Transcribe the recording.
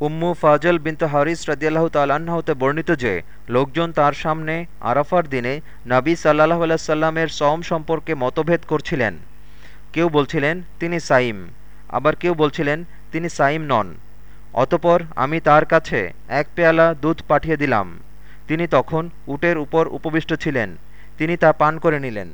উম্মু ফাজল বিন্ত হারিস রদিয়াল্লাহ তালাহতে বর্ণিত যে, লোকজন তার সামনে আরাফার দিনে নাবী সাল্লাহ আলাইসাল্লামের সম সম্পর্কে মতভেদ করছিলেন। কেউ বলছিলেন, তিনি সাইম আবার কেউ বলছিলেন, তিনি সাইম নন। অতপর আমি তার কাছে এক পেয়ালা দুধ পাঠিয়ে দিলাম। তিনি তখন উটের উপর উপবিষ্ট ছিলেন। তিনি তা পান করে নিলেন।